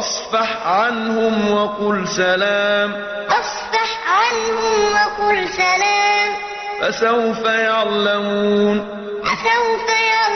فاصفح عنهم وقل سلام. فاصفح عنهم وقل سلام. فسوف يعلمون. فسوف يعلمون.